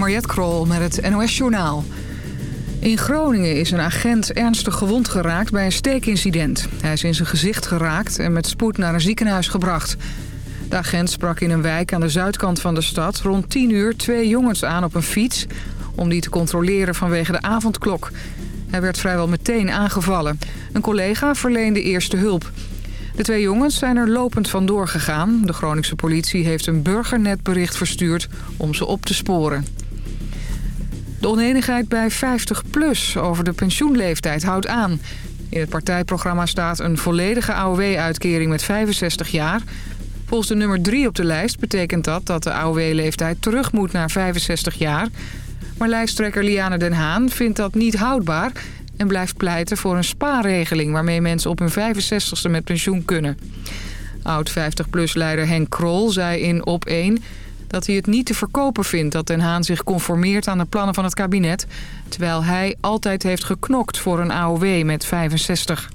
Mariette Krol met het NOS Journaal. In Groningen is een agent ernstig gewond geraakt bij een steekincident. Hij is in zijn gezicht geraakt en met spoed naar een ziekenhuis gebracht. De agent sprak in een wijk aan de zuidkant van de stad... rond 10 uur twee jongens aan op een fiets... om die te controleren vanwege de avondklok. Hij werd vrijwel meteen aangevallen. Een collega verleende eerste hulp. De twee jongens zijn er lopend vandoor gegaan. De Groningse politie heeft een burgernetbericht verstuurd om ze op te sporen. De onenigheid bij 50PLUS over de pensioenleeftijd houdt aan. In het partijprogramma staat een volledige AOW-uitkering met 65 jaar. Volgens de nummer 3 op de lijst betekent dat dat de AOW-leeftijd terug moet naar 65 jaar. Maar lijsttrekker Liane den Haan vindt dat niet houdbaar... en blijft pleiten voor een spaarregeling... waarmee mensen op hun 65ste met pensioen kunnen. Oud-50PLUS-leider Henk Krol zei in Op1 dat hij het niet te verkopen vindt dat Den Haan zich conformeert aan de plannen van het kabinet... terwijl hij altijd heeft geknokt voor een AOW met 65.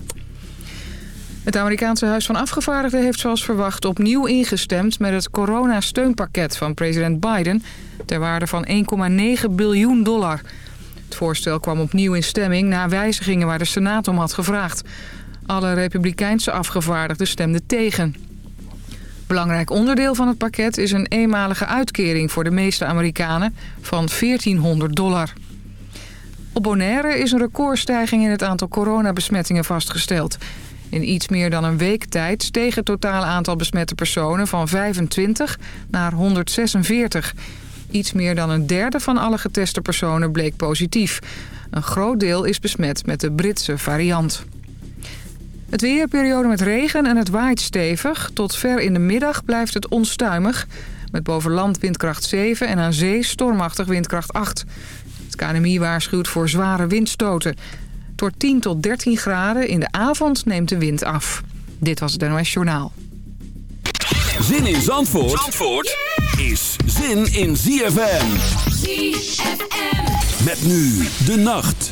Het Amerikaanse Huis van Afgevaardigden heeft zoals verwacht opnieuw ingestemd... met het coronasteunpakket van president Biden ter waarde van 1,9 biljoen dollar. Het voorstel kwam opnieuw in stemming na wijzigingen waar de Senaat om had gevraagd. Alle republikeinse afgevaardigden stemden tegen. Belangrijk onderdeel van het pakket is een eenmalige uitkering voor de meeste Amerikanen van 1400 dollar. Op Bonaire is een recordstijging in het aantal coronabesmettingen vastgesteld. In iets meer dan een week tijd steeg het totale aantal besmette personen van 25 naar 146. Iets meer dan een derde van alle geteste personen bleek positief. Een groot deel is besmet met de Britse variant. Het weerperiode met regen en het waait stevig. Tot ver in de middag blijft het onstuimig. Met boven land windkracht 7 en aan zee stormachtig windkracht 8. Het KNMI waarschuwt voor zware windstoten. Door 10 tot 13 graden in de avond neemt de wind af. Dit was het NOS Journaal. Zin in Zandvoort, Zandvoort is zin in ZFM. ZFM. Met nu de nacht.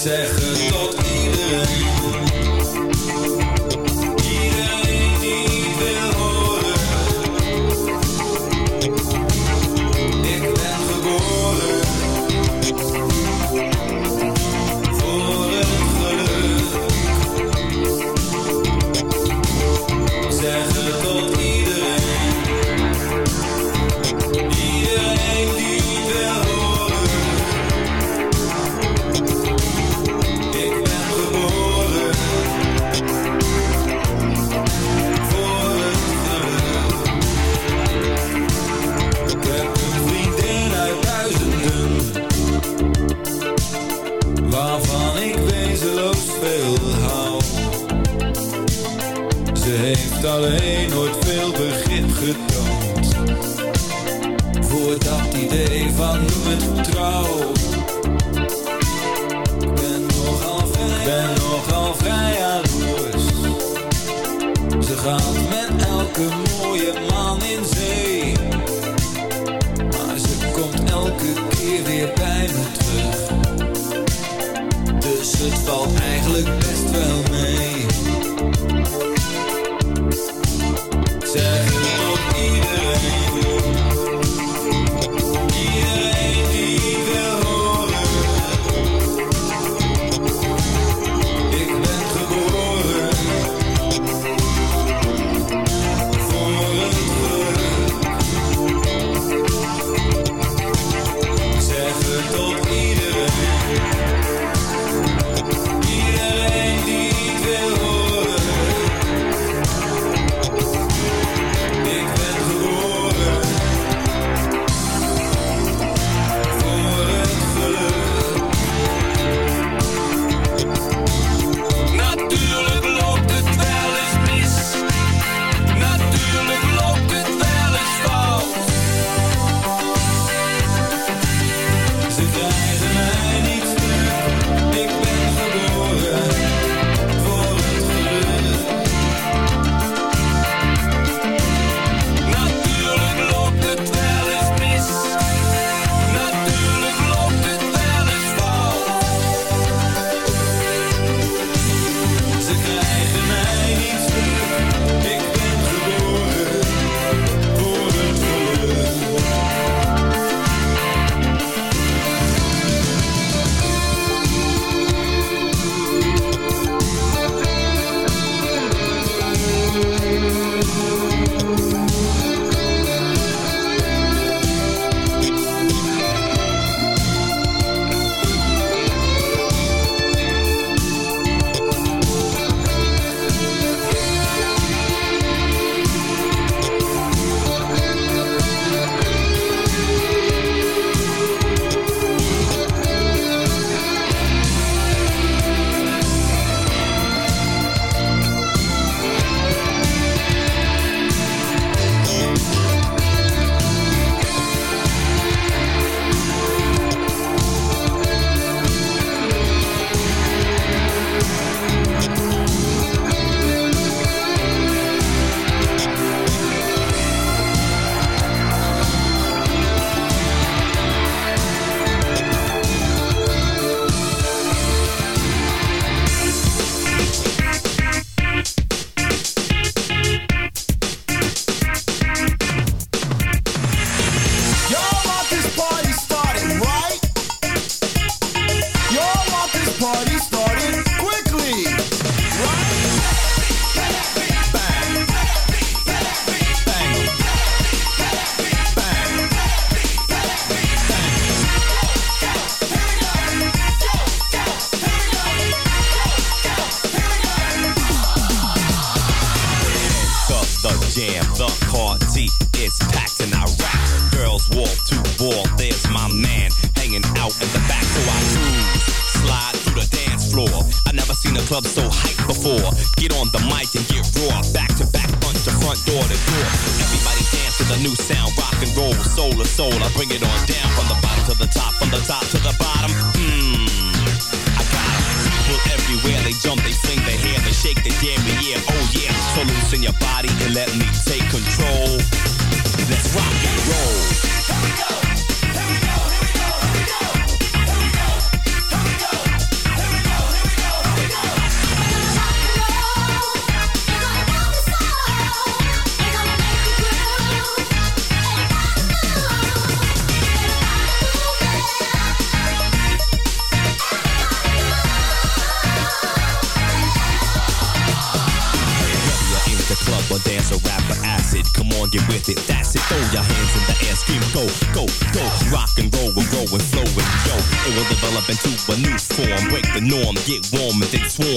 zeg het tot iedereen.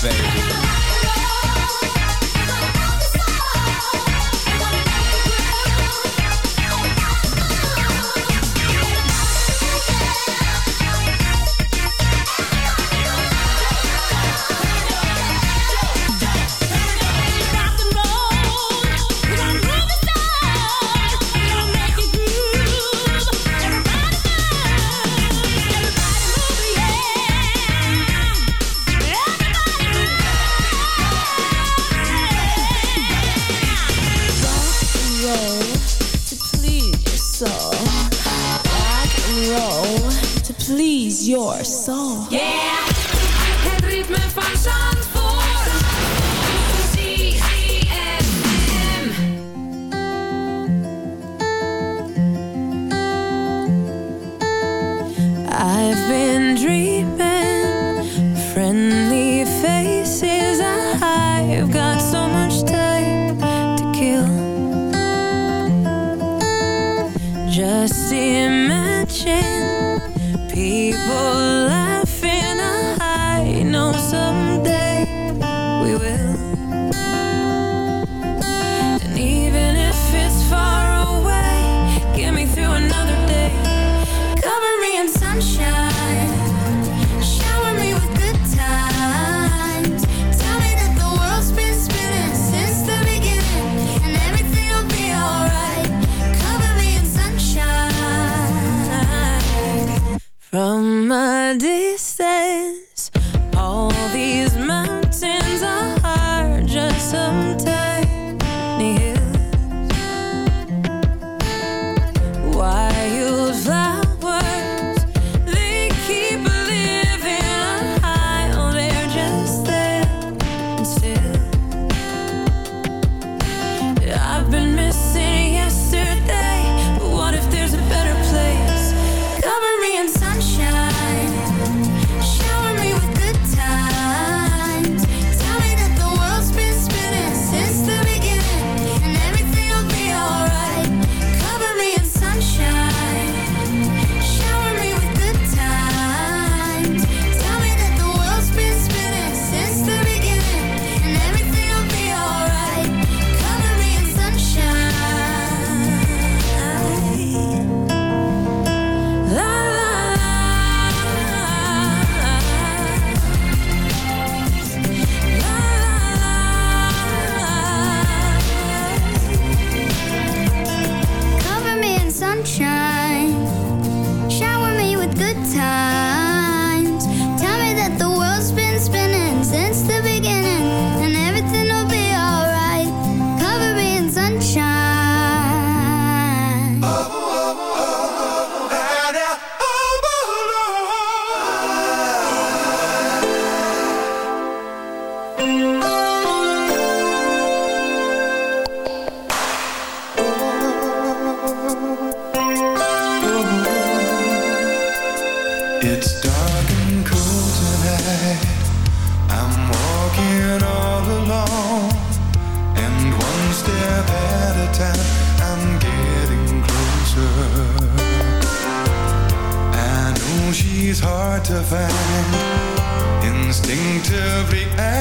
baby.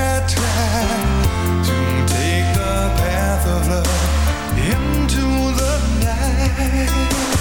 You just don't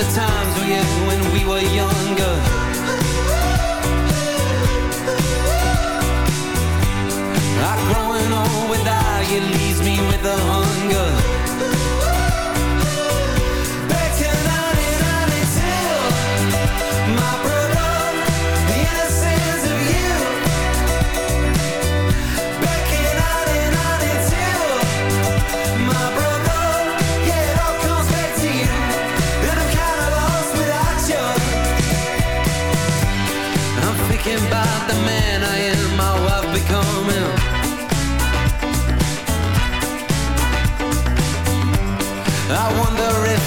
the time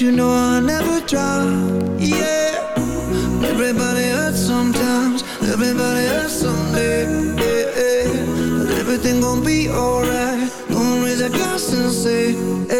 you know I never drop, yeah Everybody hurts sometimes, everybody hurts someday. But everything gon' be alright Gonna raise a glass and say, hey.